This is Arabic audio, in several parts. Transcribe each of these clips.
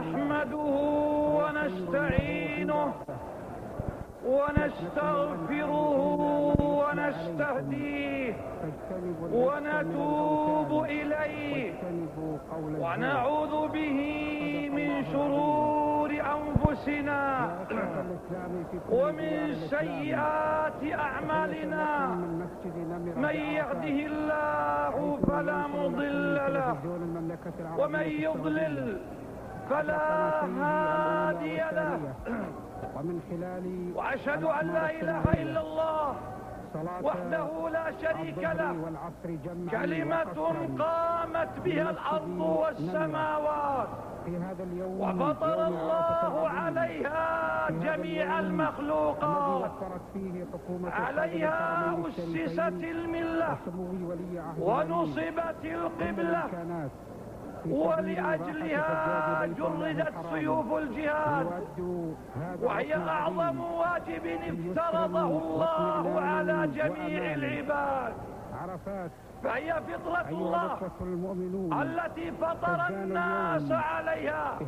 نحمده ونستعينه ونستغفره ونستهديه ونتوب إليه ونعوذ به من شرور أنفسنا ومن سيئات أعمالنا من يهده الله فلا مضل له ومن يضلل فلا هادي له. ومن خلال وأشهد أن لا إله إلا الله. وحده لا شريك له. كلمة قامت بها الأرض والسماوات. وفطر الله عليها جميع المخلوقات. عليها أسست الملة. ونصبت القبلة. ولأجلها جردت سيوف الجهاد وهي أعظم واجب افترضه الله على جميع العباد. فهي فطرة الله التي فطر الناس عليها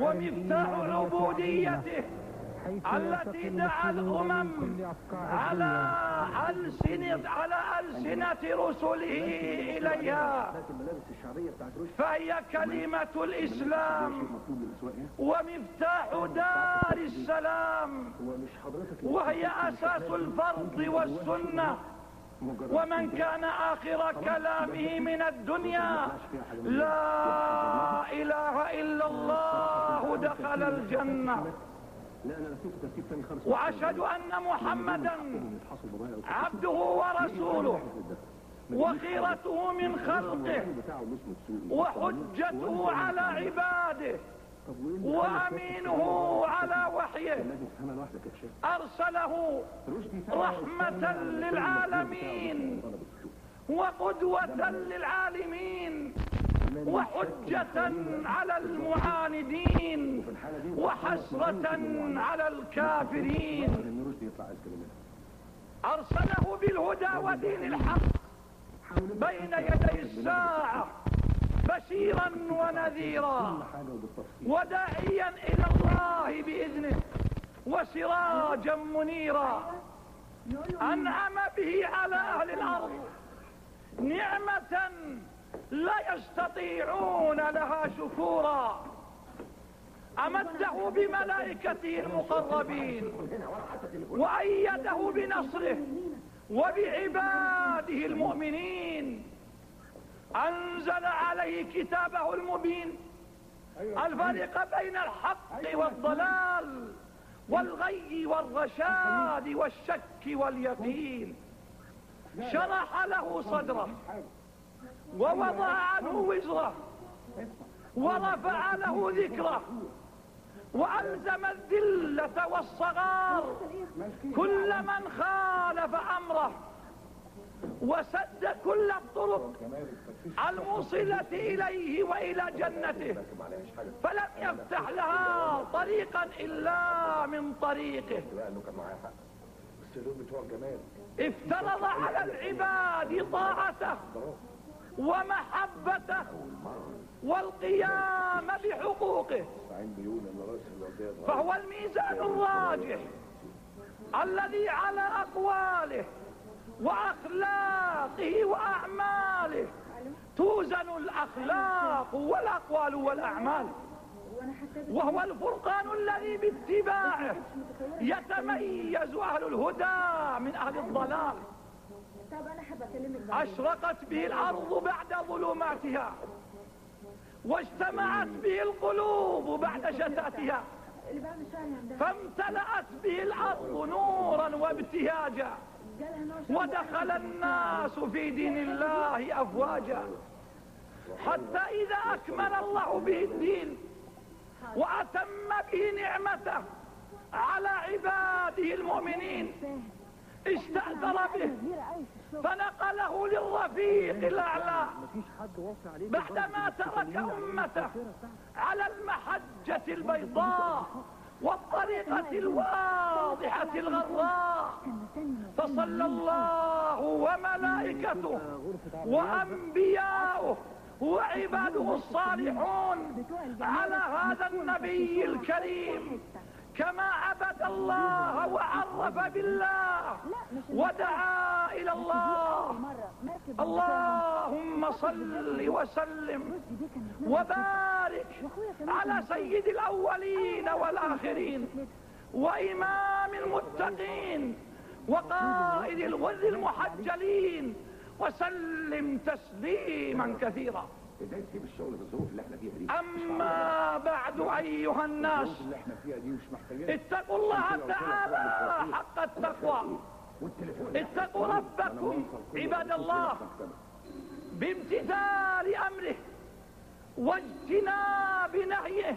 ومفتاح عبوديته التي دعا الأمم على ألسنة على ألسنة رسله إليها. فهي كلمة الإسلام ومفتاح دار السلام. وهي أساس الفرض والسنة. ومن كان آخر كلامه من الدنيا لا إله إلا الله دخل الجنة. وأشهد أن محمدا عبده ورسوله وخيرته من خلقه وحجته على عباده وأمينه على وحيه. أرسله رحمة للعالمين وقدوة للعالمين. وحجة على المعاندين وحسرة على الكافرين. أرسله بالهدى ودين الحق بين يدي الساعة بشيرا ونذيرا وداعيا إلى الله بإذنه وسراجا منيرا. أنعم به على أهل الأرض نعمة لا يستطيعون لها شكورا. أمده بملائكته المقربين وأيده بنصره وبعباده المؤمنين. أنزل عليه كتابه المبين. الفارق بين الحق والضلال والغي والرشاد والشك واليقين. شرح له صدره. ووضع عنه وزره. ورفع له ذكره. وألزم الذلة والصغار. كل من خالف أمره. وسد كل الطرق الموصلة إليه وإلى جنته. فلم يفتح لها طريقا إلا من طريقه. افترض على العباد طاعته. ومحبته والقيام بحقوقه. فهو الميزان الراجح الذي على أقواله وأخلاقه وأعماله توزن الأخلاق والأقوال والأعمال. وهو الفرقان الذي باتباعه يتميز أهل الهدى من أهل الضلال. طب أنا أشرقت به الأرض بعد ظلماتها واجتمعت به القلوب بعد شتاتها فامتلأت به الأرض نورا وابتهاجا ودخل الناس في دين الله أفواجا. حتى إذا أكمل الله به الدين وأتم به نعمته على عباده المؤمنين استأثر به. فنقله للرفيق الأعلى. بعدما ترك أمته على المحجة البيضاء والطريقة الواضحة الغراء فصلى الله وملائكته وأنبياؤه وعباده الصالحون على هذا النبي الكريم. كما عبد الله وعرف بالله ودعا إلى الله. اللهم صل وسلم وبارك على سيد الأولين والآخرين وإمام المتقين وقائد الغر المحجلين. وسلم تسليما كثيرا. إزاي تسيب الشغل في الظروف اللي إحنا فيها دي أما بعد أيها الناس اللي إحنا فيها دي مش اتقوا الله تعالى حق التقوى. اتقوا ربكم عباد الله بامتثال أمره واجتناب نهيه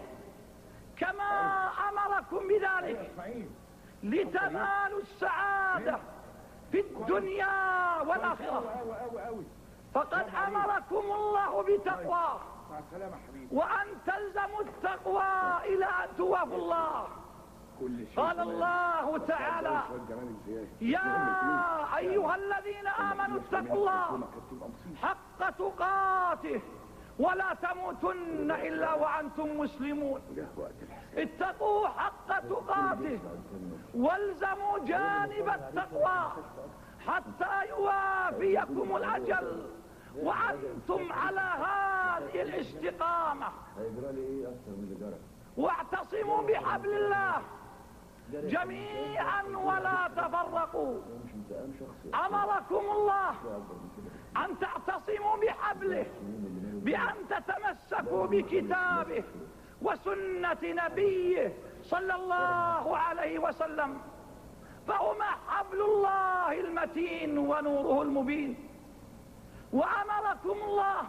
كما أمركم بذلك لتنالوا السعادة في الدنيا والآخرة. فقد أمركم الله بتقوى. وأن تلزموا التقوى إلى أن توافوا الله. قال الله تعالى يا أيها الذين آمنوا اتقوا الله حق تقاته. ولا تموتن إلا وأنتم مسلمون. اتقوا حق تقاته. والزموا جانب التقوى. حتى يوافيكم الأجل وأنتم على هذه الاستقامة. واعتصموا بحبل الله جميعا ولا تفرقوا. أمركم الله أن تعتصموا بحبله بأن تتمسكوا بكتابه وسنة نبيه صلى الله عليه وسلم. فهما حبل الله المتين ونوره المبين. وأمركم الله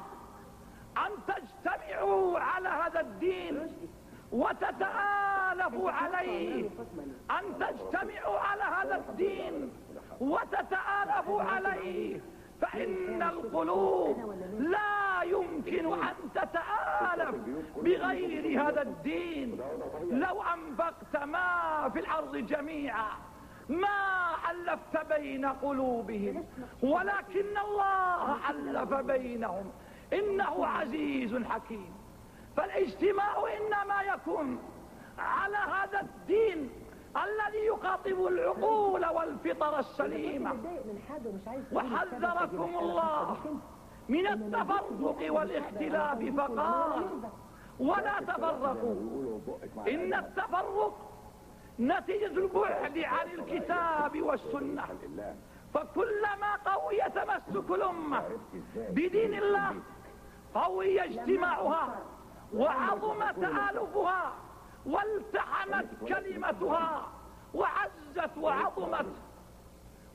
أن تجتمعوا على هذا الدين وتتآلفوا عليه. أن تجتمعوا على هذا الدين وتتآلفوا عليه. فإن القلوب لا يمكن أن تتآلف بغير هذا الدين. لو أنفقت ما في الأرض جميعا. ما علفت بين قلوبهم ولكن الله علف بينهم. إنه عزيز حكيم. فالاجتماع إنما يكون على هذا الدين الذي يخاطب العقول والفطر السليمة. وحذركم الله من التفرق والاختلاف فقال ولا تفرقوا. إن التفرق نتيجة البعد عن الكتاب والسنة فكلما قوي تمسك الأمة بدين الله قوي اجتماعها وعظم تآلفها والتحمت كلمتها وعزت وعظمت.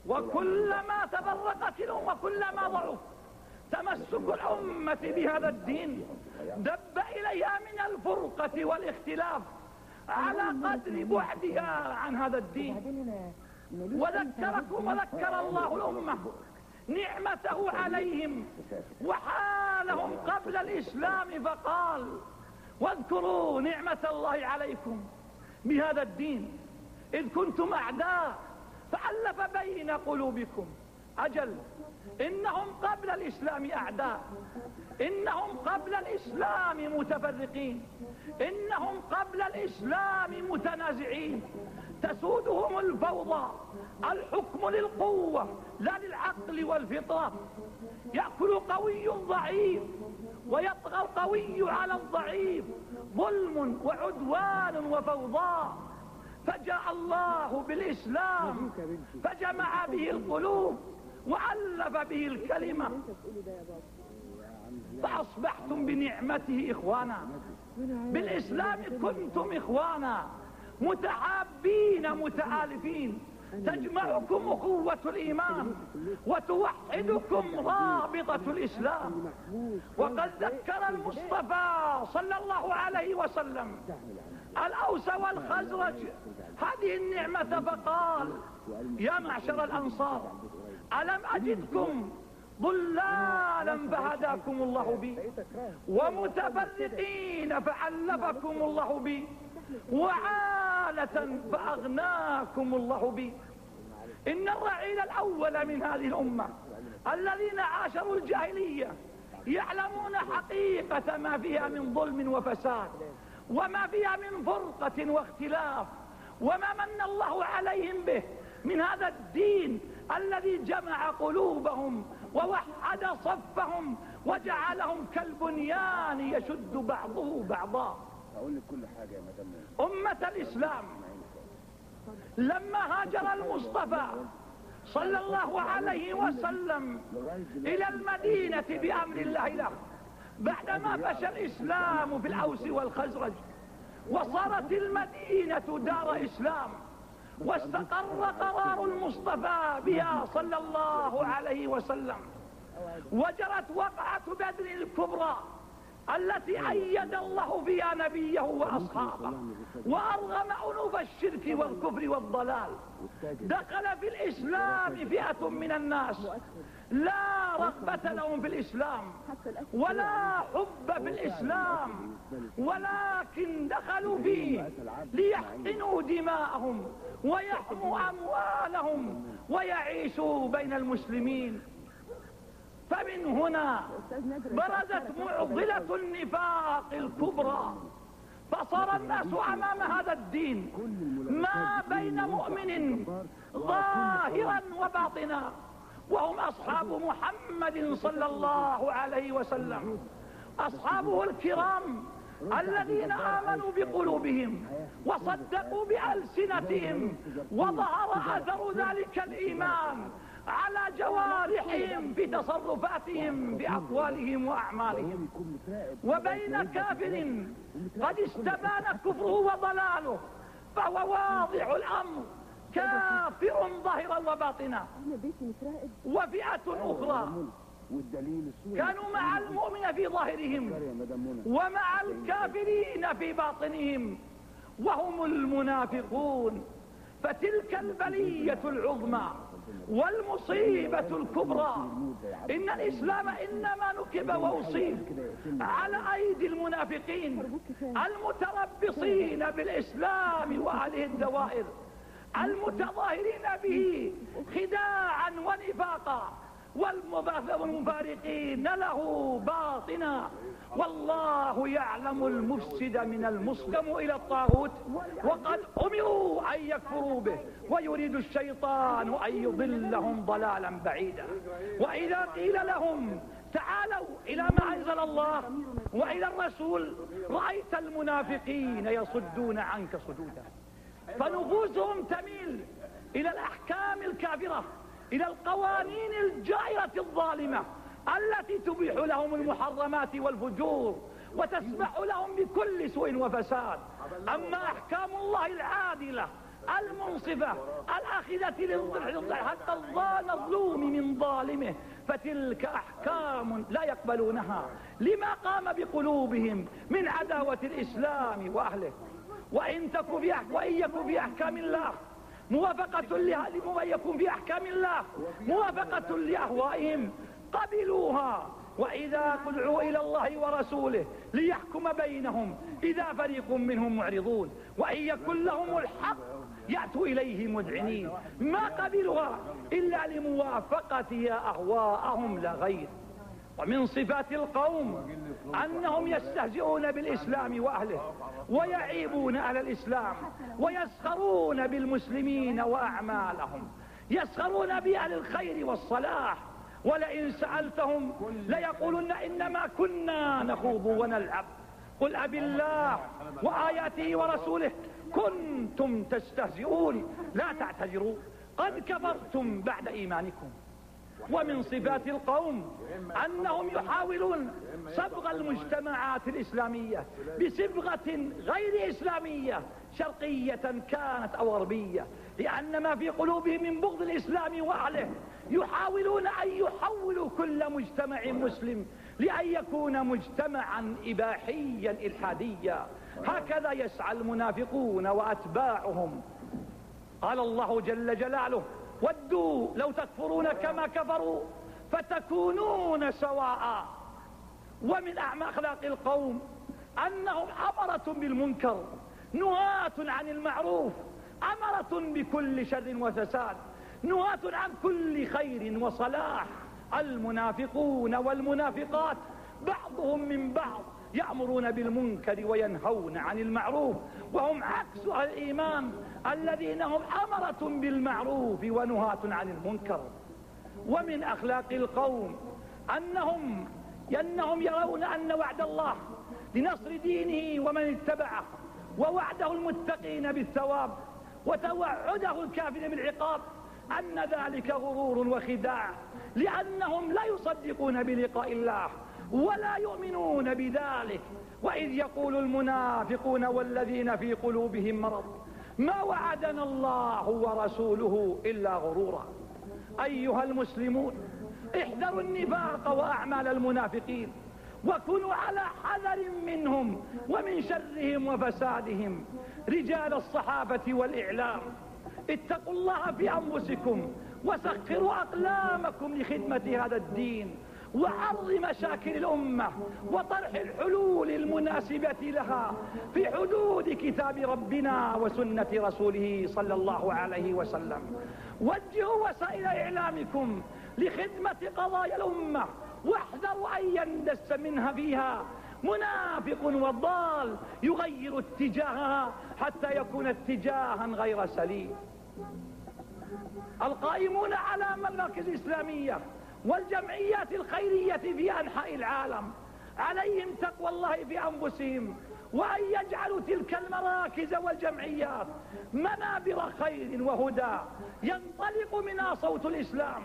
وكلما تبرقت الأمة كلما ضعف. تمسك الأمة بهذا الدين دب إليها من الفرقة والاختلاف. على قدر بعدها عن هذا الدين. وذكركم وذكر الله الأمة نعمته عليهم وحالهم قبل الإسلام فقال واذكروا نعمة الله عليكم بهذا الدين. إذ كنتم أعداء فألف بين قلوبكم. أجل إنهم قبل الإسلام أعداء. إنهم قبل الإسلام متفرقين. إنهم قبل الإسلام متنازعين. تسودهم الفوضى. الحكم للقوة لا للعقل والفطرة. يأكل قوي ضعيف ويطغى القوي على الضعيف. ظلم وعدوان وفوضى. فجاء الله بالإسلام فجمع به القلوب وألف به الكلمة. فأصبحتم بنعمته إخوانا. بالإسلام كنتم إخوانا. متعابين متآلفين. تجمعكم قوة الإيمان وتوحدكم رابطة الإسلام. وقد ذكر المصطفى صلى الله عليه وسلم الأوس والخزرج. هذه النعمة فقال يا معشر الأنصار ألم أجدكم ضلالا فهداكم الله بي. ومتفرقين فعلبكم الله بي. وعالة فأغناكم الله بي. إن الرعيل الأول من هذه الأمة الذين عاشروا الجاهلية يعلمون حقيقة ما فيها من ظلم وفساد وما فيها من فرقة واختلاف وما من الله عليهم به. من هذا الدين الذي جمع قلوبهم ووحد صفهم وجعلهم كالبنيان يشد بعضه بعضا. أقول لك كل حاجة يا أمة الإسلام لما هاجر المصطفى صلى الله عليه وسلم إلى المدينة بأمر الله له بعدما فشى الإسلام في الأوس والخزرج وصارت المدينة دار إسلام. واستقر قرار المصطفى بها صلى الله عليه وسلم. وجرت وقعة التي أيد الله فيها نبيه وأصحابه وأرغم أنوف الشرك والكفر والضلال. دخل في الإسلام فئة من الناس. لا رغبة لهم في الإسلام. ولا حب في الإسلام. ولكن دخلوا فيه ليحقنوا دماءهم ويحموا أموالهم ويعيشوا بين المسلمين. فمن هنا برزت معضلة النفاق الكبرى. فصار الناس أمام هذا الدين. ما بين مؤمن ظاهرا وباطنا. وهم أصحاب محمد صلى الله عليه وسلم. أصحابه الكرام الذين آمنوا بقلوبهم وصدقوا بألسنتهم وظهر أثر ذلك الإيمان. على جوارحهم بتصرفاتهم بأقوالهم وأعمالهم. وبين كافر قد استبان كفره وضلاله فهو واضح الأمر. كافر ظاهرا وباطنا. وفئة أخرى. كانوا مع المؤمن في ظاهرهم ومع الكافرين في باطنهم. وهم المنافقون. فتلك البلية العظمى. والمصيبة الكبرى. إن الإسلام إنما نكب وأصيب على أيدي المنافقين المتربصين بالإسلام وعليه الدوائر المتظاهرين به خداعا ونفاقا. والمفارقين له باطنا والله يعلم المفسد من المسلم إلى الطاغوت وقد أمروا أن يكفروا به ويريد الشيطان أن يضلهم ضلالا بعيدا وإذا قيل لهم تعالوا إلى ما أنزل الله وإلى الرسول رأيت المنافقين يصدون عنك صدودا فنفوسهم تميل إلى الأحكام الكافرة إلى القوانين الجائرة الظالمة التي تبيح لهم المحرمات والفجور وتسمح لهم بكل سوء وفساد. أما أحكام الله العادلة المنصفة الأخذة للضحى حتى المظلوم من ظالمه فتلك أحكام لا يقبلونها. لما قام بقلوبهم من عداوة الإسلام وأهله؟ وإن تكو في أحكام الله موافقة لهذه ما يكون في أحكام الله. موافقة لأهوائهم. قبلوها. وإذا قدعوا إلى الله ورسوله ليحكم بينهم. إذا فريق منهم معرضون. وإن يكن لهم الحق يأتوا إليه مذعنين. ما قبلها إلا لموافقتها أهواءهم لغير. ومن صفات القوم أنهم يستهزئون بالإسلام وأهله ويعيبون على الإسلام ويسخرون بالمسلمين وأعمالهم. يسخرون بأهل الخير والصلاح. ولئن سألتهم ليقولن إنما كنا نخوض ونلعب. قل أب الله وآياته ورسوله كنتم تستهزئون. لا تعتذروا. قد كبرتم بعد إيمانكم. ومن صفات القوم أنهم يحاولون صبغ المجتمعات الإسلامية بصبغة غير إسلامية شرقية كانت أو غربية لأن ما في قلوبهم من بغض الإسلام وعله يحاولون أن يحولوا كل مجتمع مسلم لأن يكون مجتمعا إباحيا إلحاديا. هكذا يسعى المنافقون وأتباعهم. قال الله جل جلاله ودوا لو تكفرون كما كفروا فتكونون سواء. ومن أخلاق القوم أنهم أمرة بالمنكر نهاة عن المعروف أمرة بكل شر وفساد نهاة عن كل خير وصلاح. المنافقون والمنافقات بعضهم من بعض. يأمرون بالمنكر وينهون عن المعروف وهم عكس الإيمان الذين هم أمرة بالمعروف ونهاة عن المنكر. ومن أخلاق القوم أنهم أنهم يرون أن وعد الله لنصر دينه ومن اتبعه ووعده المتقين بالثواب وتوعده الكافر بالعقاب. أن ذلك غرور وخداع لأنهم لا يصدقون بلقاء الله ولا يؤمنون بذلك. وإذ يقول المنافقون والذين في قلوبهم مرض ما وعدنا الله ورسوله إلا غرورا. أيها المسلمون احذروا النفاق وأعمال المنافقين وكونوا على حذر منهم ومن شرهم وفسادهم. رجال الصحافة والإعلام اتقوا الله في أنفسكم وسخروا أقلامكم لخدمة هذا الدين. وعرض مشاكل الأمة وطرح الحلول المناسبة لها في حدود كتاب ربنا وسنة رسوله صلى الله عليه وسلم. وجهوا وسائل إعلامكم لخدمة قضايا الأمة واحذروا أن يندس منها فيها. منافق وضال يغير اتجاهها حتى يكون اتجاها غير سليم. القائمون على مراكز إسلامية والجمعيات الخيرية في أنحاء العالم عليهم تقوى الله في أنفسهم وأن يجعلوا تلك المراكز والجمعيات منابر خير وهدى. ينطلق منها صوت الإسلام.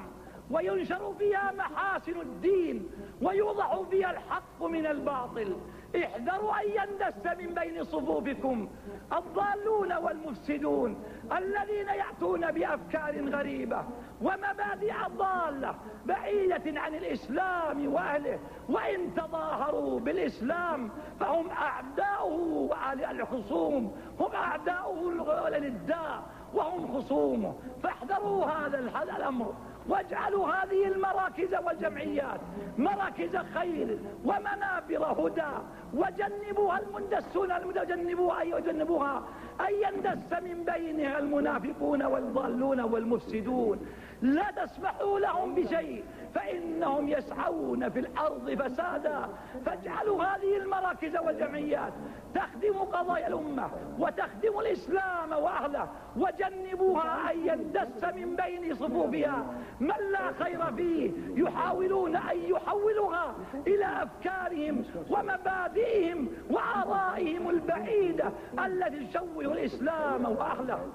وينشر فيها محاسن الدين ويوضع فيها الحق من الباطل. احذروا أن يندس من بين صفوفكم الضالون والمفسدون الذين يأتون بأفكار غريبة ومبادئ ضالة بعيدة عن الإسلام وأهله. وإن تظاهروا بالإسلام فهم أعداؤه الخصوم هم أعداؤه للداء وهم خصومه. فاحذروا هذا الأمر. واجعلوا هذه المراكز والجمعيات مراكز خير ومنابر هدى وجنبوها المندسون المتجنبوها أي أيوة، يجنبوها أن يندس من بينها المنافقون والضالون والمفسدون. لا تسمحوا لهم بشيء. فإنهم يسعون في الأرض فسادا. فاجعلوا هذه المراكز والجمعيات. تخدم قضايا الأمة وتخدم الإسلام وأهله. وجنبوها أن يندس من بين صفوفها. من لا خير فيه يحاولون أن يحولها إلى أفكارهم ومبادئهم وآرائهم البعيدة التي تشوه الإسلام وأهله.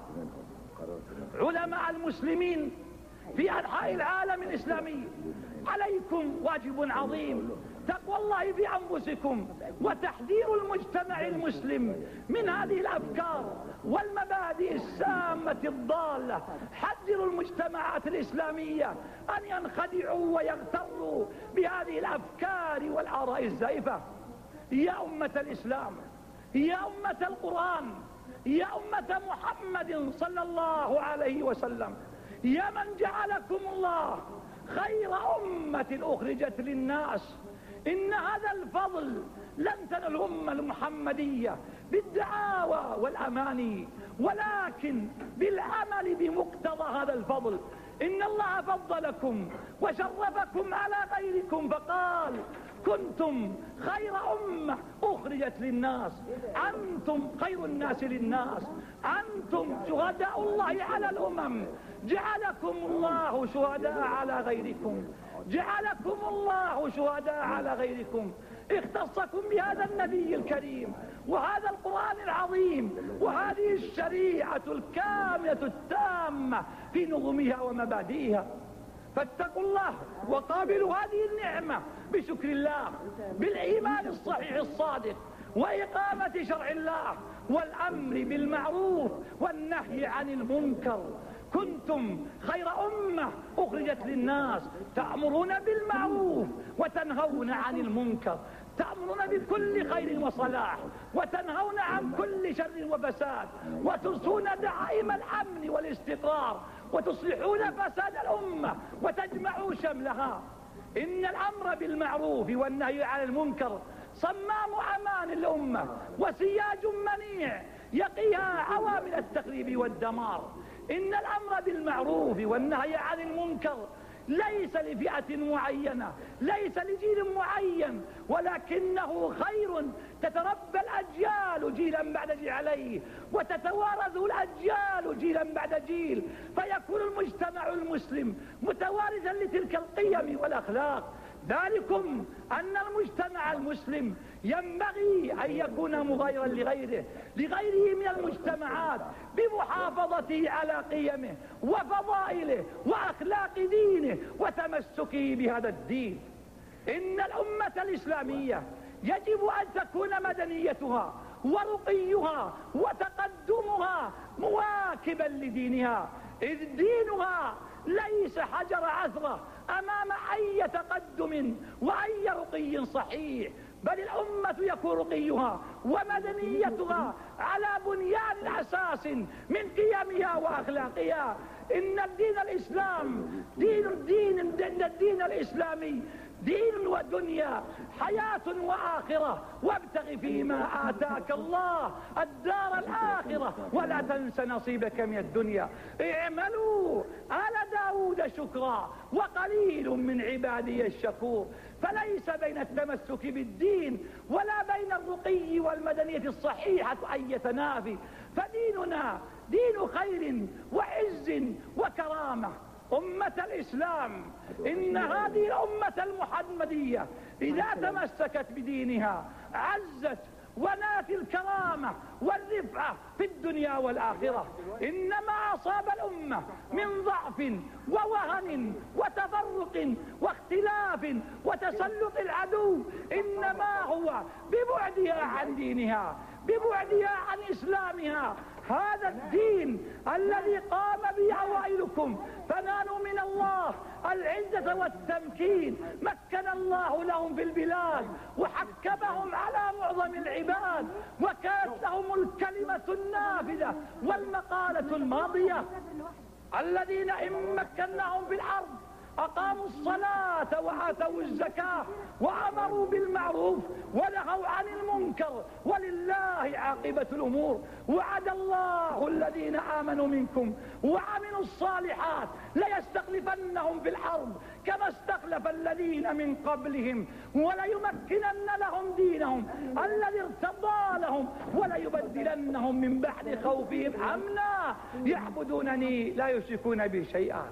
علماء المسلمين في أنحاء العالم الإسلامي. عليكم واجب عظيم. تقوى الله بأنفسكم وتحذير المجتمع المسلم من هذه الأفكار والمبادئ السامة الضالة. حذروا المجتمعات الإسلامية أن ينخدعوا ويغتروا بهذه الأفكار والآراء الزائفة. يا أمة الإسلام يا أمة القرآن يا أمة محمد صلى الله عليه وسلم. يا من جعلكم الله خير أمة أخرجت للناس. إن هذا الفضل لن تنل الأمة المحمدية بالدعاوى والأماني ولكن بالعمل بمقتضى هذا الفضل. إن الله فضلكم وشرفكم على غيركم فقال كنتم خير أمة أخرجت للناس. أنتم خير الناس للناس. أنتم شهداء الله على الأمم. جعلكم الله شهداء على غيركم. جعلكم الله شهداء على غيركم. اختصكم بهذا النبي الكريم وهذا القرآن العظيم وهذه الشريعة الكاملة التامة في نظمها ومبادئها. فاتقوا الله وقابلوا هذه النعمة بشكر الله بالإيمان الصحيح الصادق وإقامة شرع الله والأمر بالمعروف والنهي عن المنكر. كنتم خير أمة أخرجت للناس تأمرون بالمعروف وتنهون عن المنكر تأمرون بكل خير وصلاح وتنهون عن كل شر وفساد وترسون دعائم الأمن والاستقرار. وتصلحون فساد الأمة وتجمعوا شملها. إن الأمر بالمعروف والنهي عن المنكر صمام أمان الأمة وسياج منيع يقيها عوامل التخريب والدمار. إن الأمر بالمعروف والنهي عن المنكر ليس لفئة معينة ليس لجيل معين ولكنه خير. تتربى الأجيال جيلا بعد جيل عليه وتتوارث الأجيال جيلا بعد جيل فيكون المجتمع المسلم متوارثا لتلك القيم والأخلاق. ذلكم أن المجتمع المسلم ينبغي أن يكون مغيرا لغيره لغيره من المجتمعات بمحافظته على قيمه وفضائله وأخلاق دينه وتمسكه بهذا الدين. إن الأمة الإسلامية يجب أن تكون مدنيتها ورقيها وتقدمها مواكبا لدينها إذ دينها ليس حجر عثرة أمام أي تقدم وأي رقي صحيح بل الأمة يكون رقيها ومدنيتها على بنيان أساس من قيمها وأخلاقها. إن الدين الإسلام دين الدين, الدين الإسلامي دين ودنيا حياة وآخرة. وابتغ فيما آتاك الله الدار الآخرة. ولا تنس نصيبك من الدنيا. اعملوا آل داود شكرا وقليل من عبادي الشكور. فليس بين التمسك بالدين ولا بين الرقي والمدنية الصحيحة أن يتنافي. فديننا دين خير وعز وكرامة. أمة الإسلام. إن هذه الأمة المحمدية إذا تمسكت بدينها عزت ونأت الكرامة والرفعة في الدنيا والآخرة. إنما أصاب الأمة من ضعف ووهن وتفرق واختلاف وتسلط العدو. إنما هو ببعدها عن دينها ببعدها عن إسلامها. هذا الدين الذي قام به عوائلكم فنالوا من الله العزة والتمكين مكن الله لهم في البلاد وحكمهم على معظم العباد وكانت لهم الكلمة النافذة والمقالة الماضية الذين إن مكناهم في الأرض أقاموا الصلاة وآتوا الزكاة وأمروا بالمعروف ونهوا عن المنكر ولله عاقبة الأمور. وعد الله الذين آمنوا منكم وعملوا الصالحات ليستخلفنهم في الأرض كما استخلف الذين من قبلهم وليمكنن لهم دينهم الذي ارتضى لهم وليبدلنهم من بعد خوفهم أمنا. يعبدونني لا يشركون بي شيئا.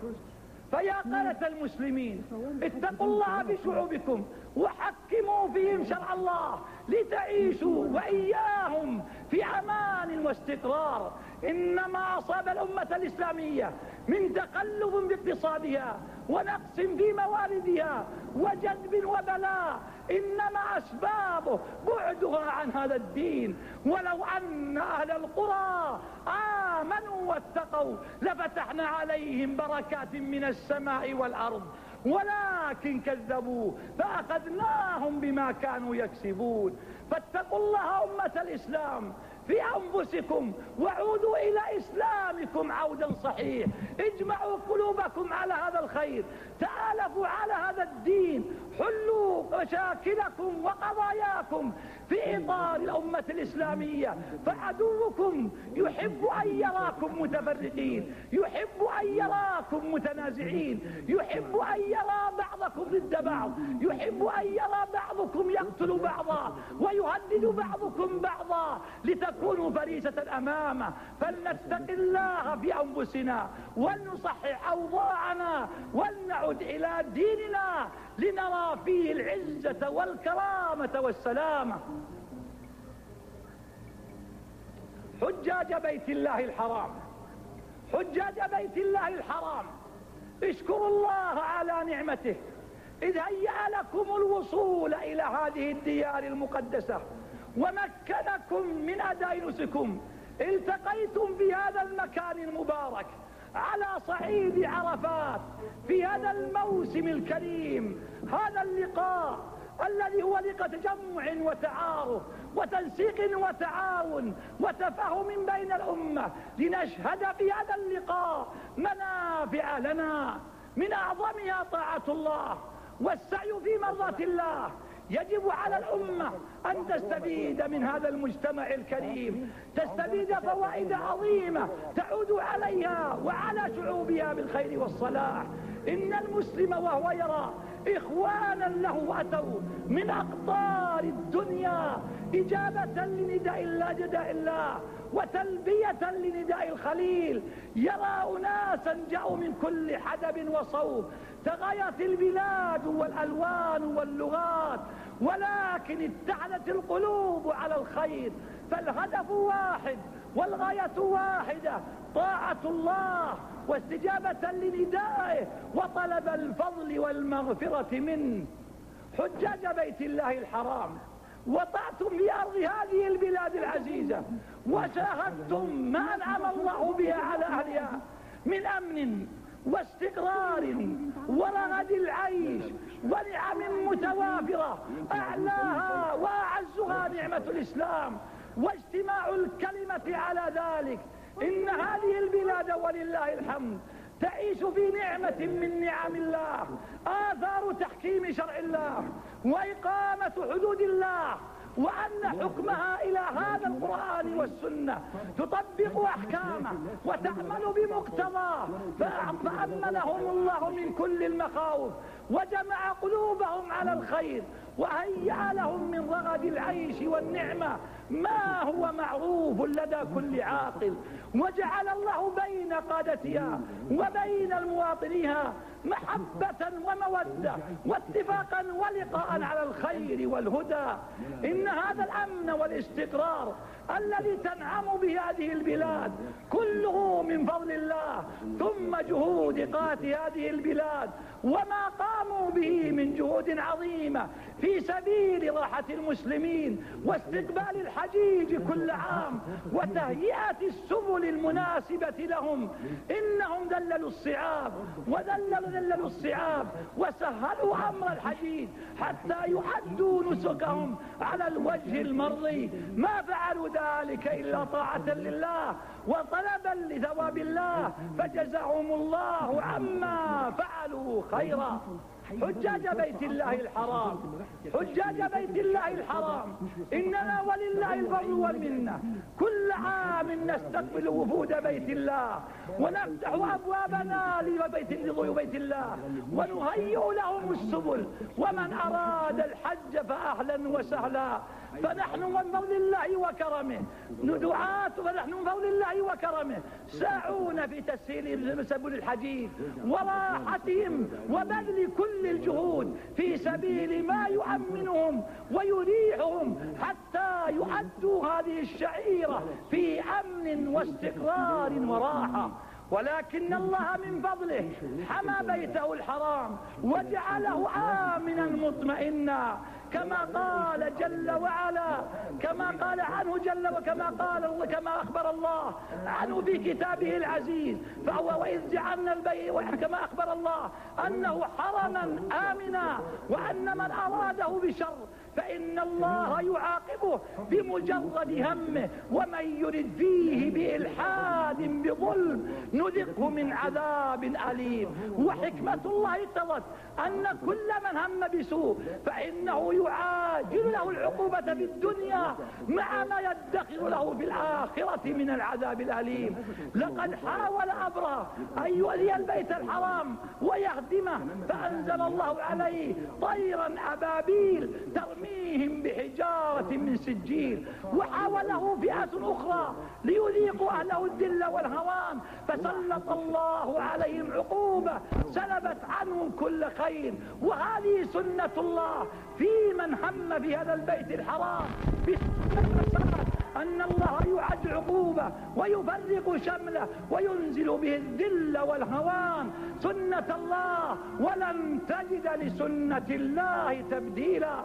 فيا قادة المسلمين اتقوا الله بشعوبكم وحكموا فيهم شرع الله لتعيشوا وإياهم في أمان واستقرار. إنما أصاب الأمة الإسلامية من تقلب باقتصادها ونقص في مواردها وجذب وبلاء. إنما أسبابه بعدها عن هذا الدين. ولو أن أهل القرى آمنوا واتقوا لفتحنا عليهم بركات من السماء والأرض. ولكن كذبوا فأخذناهم بما كانوا يكسبون. فاتقوا الله أمة الإسلام. في أنفسكم وعودوا إلى إسلامكم عودا صحيح. اجمعوا قلوبكم على هذا الخير. تآلفوا على هذا الدين. حلوا مشاكلكم وقضاياكم. في إطار الأمة الإسلامية فعدوكم يحب أن يراكم متفرقين يحب أن يراكم متنازعين يحب أن يرى بعضكم ضد بعض يحب أن يرى بعضكم يقتل بعضا ويهدد بعضكم بعضا لتكونوا فريسة أمامه فلنتق الله في أنفسنا ولنصحح أوضاعنا ولنعد إلى ديننا. لنرى فيه العزة والكرامة والسلامة. حجاج بيت الله الحرام. حجاج بيت الله الحرام. اشكروا الله على نعمته. إذ هيأ لكم الوصول إلى هذه الديار المقدسة. ومكنكم من أداء نسكم التقيتم بهذا المكان المبارك. على صعيد عرفات في هذا الموسم الكريم هذا اللقاء الذي هو لقاء تجمع وتعارف وتنسيق وتعاون وتفاهم بين الأمة لنشهد في هذا اللقاء منافع لنا. من أعظمها طاعة الله والسعي في مرضات الله. يجب على الأمة أن تستفيد من هذا المجتمع الكريم. تستفيد فوائد عظيمة تعود عليها وعلى شعوبها بالخير والصلاح. إن المسلم وهو يرى إخوانا له أتوا من أقطار الدنيا إجابة لنداء اللاجداء الله وتلبية لنداء الخليل. يرى أناسا جاءوا من كل حدب وصوب تغيرت البلاد والألوان واللغات ولكن اتحدت القلوب على الخير. فالهدف واحد والغاية واحدة طاعة الله واستجابة لندائه وطلب الفضل والمغفرة منه. حجاج بيت الله الحرام وطعتم لأرض هذه البلاد العزيزة وشاهدتم ما أنعم الله بها على أهلها من أمن واستقرار ورغد العيش ونعم متوافرة. أعلاها وأعزها نعمة الإسلام واجتماع الكلمة على ذلك. إن هذه البلاد ولله الحمد تعيش في نعمة من نعم الله. آثار تحكيم شرع الله وإقامة حدود الله. وأن حكمها إلى هذا القرآن والسنة تطبق أحكامه وتعمل بمقتضاه فأمنهم الله من كل المخاوف وجمع قلوبهم على الخير وهيأ لهم من رغد العيش والنعمة ما هو معروف لدى كل عاقل وجعل الله بين قادتها وبين المواطنيها محبة ومودة واتفاقا ولقاء على الخير والهدى. إن هذا الأمن والاستقرار الذي تنعم به هذه البلاد كله من فضل الله ثم جهود قات هذه البلاد وما قاموا به من جهود عظيمة في سبيل راحة المسلمين واستقبال الحجيج كل عام وتهيئة السبل المناسبة لهم. إنهم ذللوا الصعاب وذللوا وذللوا الصعاب وسهلوا أمر الحديد حتى يحدوا نسكهم على الوجه المرضي. ما فعلوا ذلك إلا طاعة لله وطلبا لثواب الله. فجزاهم الله عما فعلوا خيرا. حجاج بيت الله الحرام. حجاج بيت الله الحرام. إننا ولله البر والمنة. كل عام نستقبل وفود بيت الله ونفتح أبوابنا لبيت بيت الله ونهيئ لهم السبل. ومن أراد الحج فأهلا وسهلا. فنحن من فضل الله وكرمه. دعاة فنحن من فضل الله وكرمه. ساعون في تسهيل سبل الحديث وراحتهم وبذل كل الجهود في سبيل ما يؤمنهم ويريحهم حتى يؤدوا هذه الشعيرة في أمن واستقرار وراحة. ولكن الله من فضله حمى بيته الحرام وجعله آمنا مطمئنا. كما قال جل وعلا كما قال عنه جل وكما قال كما أخبر الله عنه في كتابه العزيز. فهو وإذ جعلنا البيت كما أخبر الله أنه حرما آمنا وأن من أراده بشر فإن الله يعاقبه بمجرد همه ومن يرد فيه بإلحاد بظلم نذقه من عذاب أليم. وحكمة الله اقتضت أن كل من هم بسوء فإنه يعاجل له العقوبة في الدنيا مع ما يدخر له في الآخرة من العذاب الأليم. لقد حاول أبره أن يؤذي البيت الحرام ويهدمه فأنزل الله عليه طيرا أبابيل ترمي يرميهم بحجارة من سجيل وحاوله فئة أخرى ليذيقوا أهله الذل والهوان فسلط الله عليهم عقوبة سلبت عنهم كل خير. وهذه سنة الله في من هم بهذا البيت الحرام. أن الله يعد عقوبة ويفرق شمله وينزل به الذل والهوان. سنة الله ولن تجد لسنة الله تبديلا.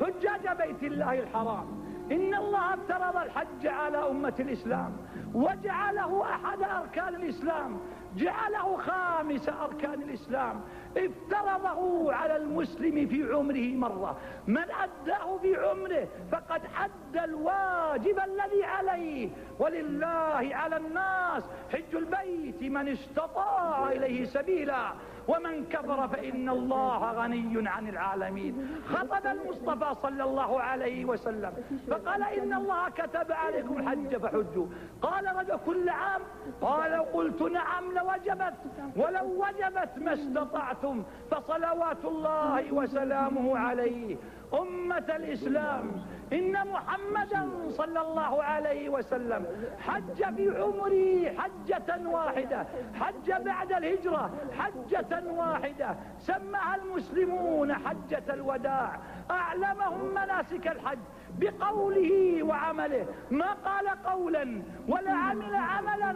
حجاج بيت الله الحرام. إن الله افترض الحج على أمة الإسلام وجعله أحد أركان الإسلام جعله خامس أركان الإسلام. افترضه على المسلم في عمره مرة. من أداه في عمره فقد أدى الواجب الذي عليه. ولله على الناس حج البيت من استطاع إليه سبيلا. ومن كفر فإن الله غني عن العالمين. خطب المصطفى صلى الله عليه وسلم فقال إن الله كتب عليكم الحج فحجوا. قال رجل كل عام؟ قال قلت نعم لوجبت ولو وجبت ما استطعتم فصلوات الله وسلامه عليه. أمة الإسلام. إن محمدا صلى الله عليه وسلم حج بعمره حجة واحدة حج بعد الهجرة حجة واحدة. سمع المسلمون حجة الوداع. أعلمهم مناسك الحج. بقوله وعمله. ما قال قولا ولا عمل عملا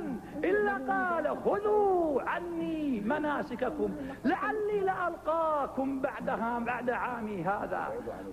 إلا قال خذوا عني مناسككم. لعلي لألقاكم بعدها بعد عامي هذا.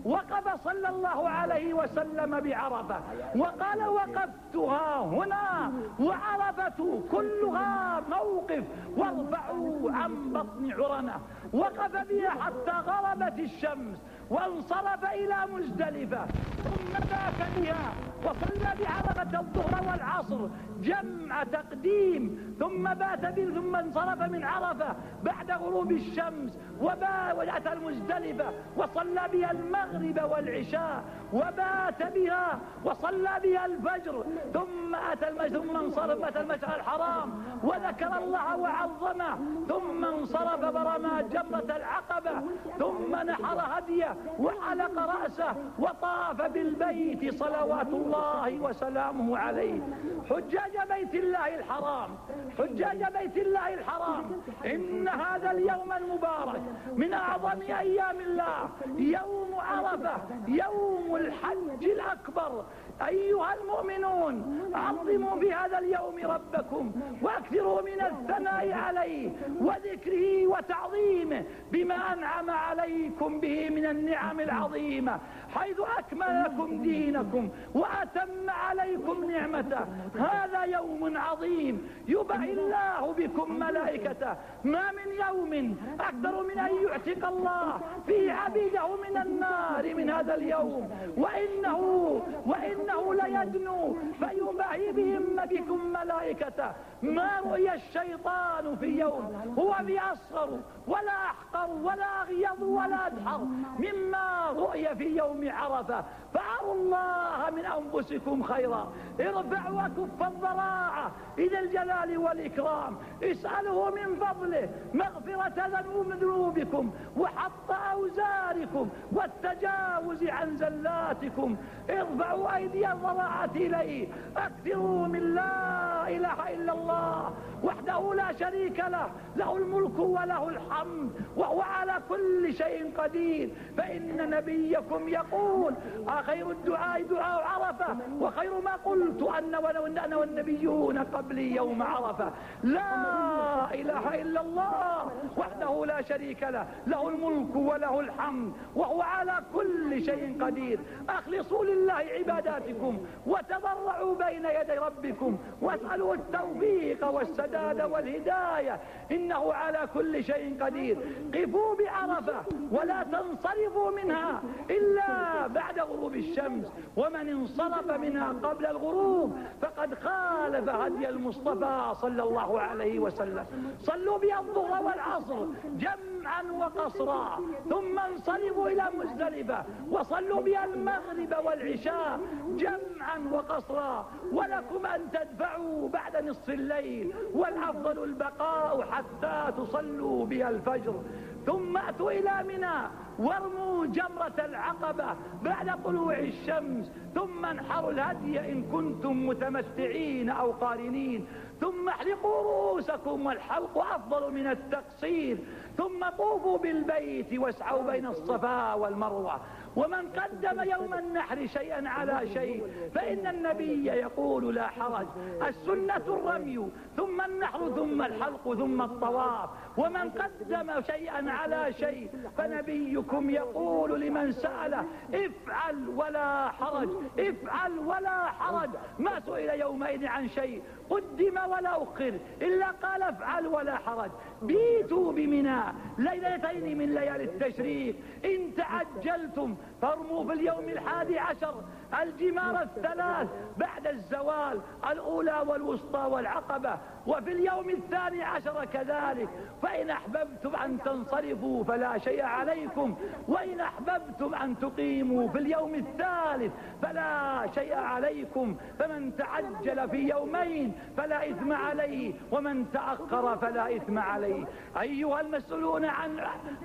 وقف صلى الله عليه وسلم بعرفة. وقال وقفتها هنا. وعرفة كلها موقف. وارفعوا عن بطن عرنة. وقف بها حتى غربت الشمس. وانصرف إلى مزدلفة ثم ذاك بها وصلى بعرفة الظهر والعصر جمع تقديم ثم بات به ثم انصرف من عرفة بعد غروب الشمس وبا وأتى المزدلفة وصلى بها المغرب والعشاء وبات بها وصلى بها الفجر. ثم أتى المجرم ثم انصرف أتى المشعر الحرام وذكر الله وعظمه. ثم انصرف برما جمرة العقبة. ثم نحر هديه وحلق رأسه وطاف بالبيت صلوات الله وسلامه عليه. حجاج بيت الله الحرام حجاج بيت الله الحرام. إن هذا اليوم المبارك من أعظم أيام الله يوم عرفة يوم الحج الأكبر. أيها المؤمنون عظموا بهذا اليوم ربكم وأكثروا من الثناء عليه وذكره وتعظيمه بما أنعم عليكم به من النعم العظيمة حيث أكمل لكم دينكم وأتم عليكم نعمته. هذا يوم عظيم يبعي الله بكم ملائكته. ما من يوم أكثر من أن يعتق الله في عبيده من النار من هذا اليوم. وإنه وإن انه ليدنو فيبعي بهمتكم ملائكته ما رؤي الشيطان في يوم هو بأصغر ولا أحقر ولا أغيض ولا أدحر مما رؤي في يوم عرفة فأروا الله من أنفسكم خيرا ارفعوا وكف الضراعة إلى الجلال والإكرام اسأله من فضله مغفرة ذنوبكم وحط أوزاركم والتجاوز عن زلاتكم ارفعوا أيضا يدي الضراعه إليه. أكثروا من لا إله إلا الله. وحده لا شريك له. له الملك وله الحمد. وهو على كل شيء قدير. فإن نبيكم يقول خير الدعاء دعاء عرفة. وخير ما قلت أن ولو أن أنا والنبيون قبلي يوم عرفة. لا إله إلا الله. وحده لا شريك له. له الملك وله الحمد. وهو على كل شيء قدير. أخلصوا لله عبادات. أنفسكم وتضرعوا بين يدي ربكم واسألوا التوفيق والسداد والهداية. إنه على كل شيء قدير. قفوا بعرفة ولا تنصرفوا منها إلا بعد غروب الشمس. ومن انصرف منها قبل الغروب فقد خالف هدي المصطفى صلى الله عليه وسلم. صلوا بها الظهر والعصر. جمع جمعا وقصرا. ثم انصرفوا إلى مزدلفة. وصلوا بها المغرب والعشاء جمعا وقصرا. ولكم أن تدفعوا بعد نصف الليل. والأفضل البقاء حتى تصلوا بها الفجر. ثم أتوا إلى منى. وارموا جمرة العقبة بعد طلوع الشمس. ثم انحروا الهدي إن كنتم متمتعين أو قارنين. ثم احلقوا رؤوسكم والحلق أفضل من التقصير. ثم طوفوا بالبيت واسعوا بين الصفا والمروة. ومن قدم يوم النحر شيئا على شيء فإن النبي يقول لا حرج. السنة الرمي ثم النحر ثم الحلق ثم الطواف. ومن قدم شيئا على شيء فنبيكم يقول لمن سأله افعل ولا حرج افعل ولا حرج. ما سئل يومئذ عن شيء قدم ولا أخر إلا قال افعل ولا حرج. بيتوا بمنى ليلتين من ليالي التشريف إن تعجلتم فارموا في اليوم الحادي عشر الجمار الثلاث بعد الزوال الأولى والوسطى والعقبة. وفي اليوم الثاني عشر كذلك. فإن أحببتم أن تنصرفوا فلا شيء عليكم. وإن أحببتم أن تقيموا في اليوم الثالث فلا شيء عليكم. فمن تعجل في يومين فلا إثم عليه ومن تأخر فلا إثم عليه. أيها المسؤولون عن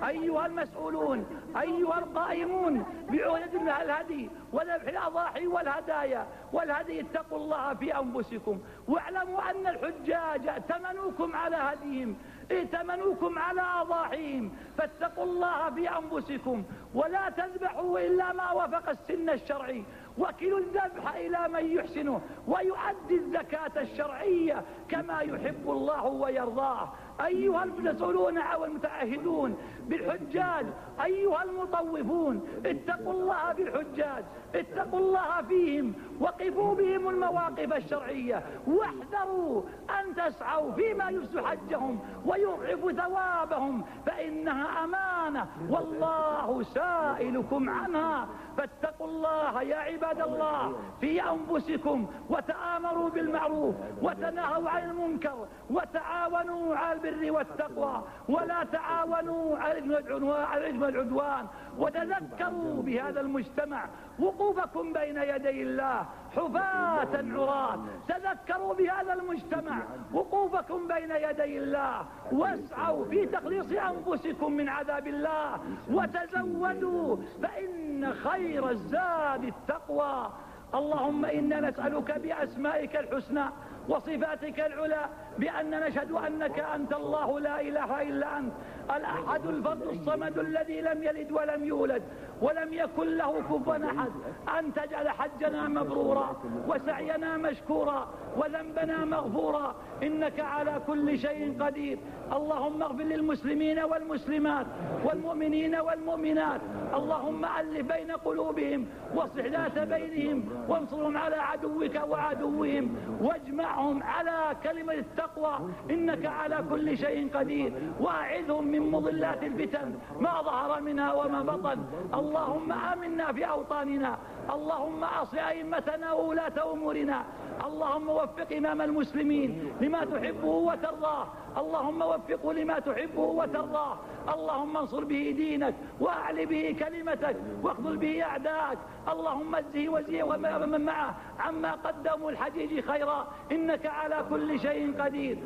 أيها المسؤولون أيها القائمون بعهدة الهدي وذبح الأضاحي والهدايا والهدي اتقوا الله في أنفسكم. واعلموا أن الحجاج ائتمنوكم على هديهم ائتمنوكم على أضاحيهم فاتقوا الله في أنفسكم ولا تذبحوا إلا ما وفق السن الشرعي وكلوا الذبح إلى من يحسنه ويؤدي الزكاة الشرعية كما يحب الله ويرضاه. أيها المسؤولون أو المتعهدون بالحجاج أيها المطوفون اتقوا الله بالحجاج اتقوا الله فيهم وقفوا بهم المواقف الشرعية. واحذروا أن تسعوا فيما يفسد حجهم ويضعف ثوابهم فإنها أمانة. والله سائلكم عنها. فاتقوا الله يا عباد الله في أنفسكم وتآمروا بالمعروف وتنهوا عن المنكر وتعاونوا على البر والتقوى ولا تعاونوا على إثم العدوان. وتذكروا بهذا المجتمع. وقوفكم بين يدي الله. حفاة عراة. تذكروا بهذا المجتمع. وقوفكم بين يدي الله. واسعوا في تخليص أنفسكم من عذاب الله. وتزودوا. فإن خير الزاد التقوى. اللهم إنا نسألك بأسمائك الحسنى وصفاتك العلى بأن نشهد أنك أنت الله لا إله إلا أنت الأحد الفرد الصمد الذي لم يلد ولم يولد ولم يكن له كفوا أحد. أن تجعل حجنا مبرورا وسعينا مشكورا وذنبنا مغفورا. إنك على كل شيء قدير. اللهم اغفر للمسلمين والمسلمات والمؤمنين والمؤمنات. اللهم ألف بين قلوبهم واصلح ذات بينهم وانصرهم على عدوك وعدوهم واجمعهم على كلمة التقوى. التقوى إنك على كل شيء قدير. وأعذهم من مضلات الفتن ما ظهر منها وما بطن. اللهم آمنا في أوطاننا. اللهم أصل أئمتنا وولاة أمورنا. اللهم وفق إمام المسلمين لما تحبه وترضاه. اللهم وفقه لما تحبه وترضاه. اللهم انصر به دينك وأعلي به كلمتك واخذل به أعداءك. اللهم ازه وزيه ومن معه عما قدموا الحجيج خيرا. إنك على كل شيء قدير.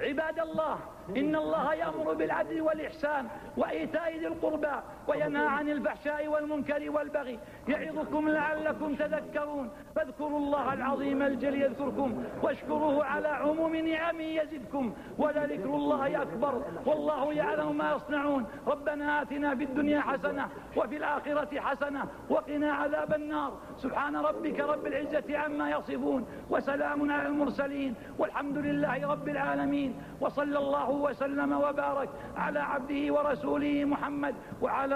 عباد الله إن الله يأمر بالعدل والإحسان وإيتاء ذي القربى وينهى عن الفحشاء والمنكر والبغي. يعظكم لعلكم تذكرون. فاذكروا الله العظيم الجليل يذكركم. واشكروه على عموم نعمه يزدكم. ولذكر الله أكبر. والله يعلم ما يصنعون. ربنا آتنا في الدنيا حسنة وفي الآخرة حسنة وقنا عذاب النار. سبحان ربك رب العزة عما يصفون وسلام على المرسلين. والحمد لله رب العالمين. وصلى الله وسلم وبارك على عبده ورسوله محمد وعلى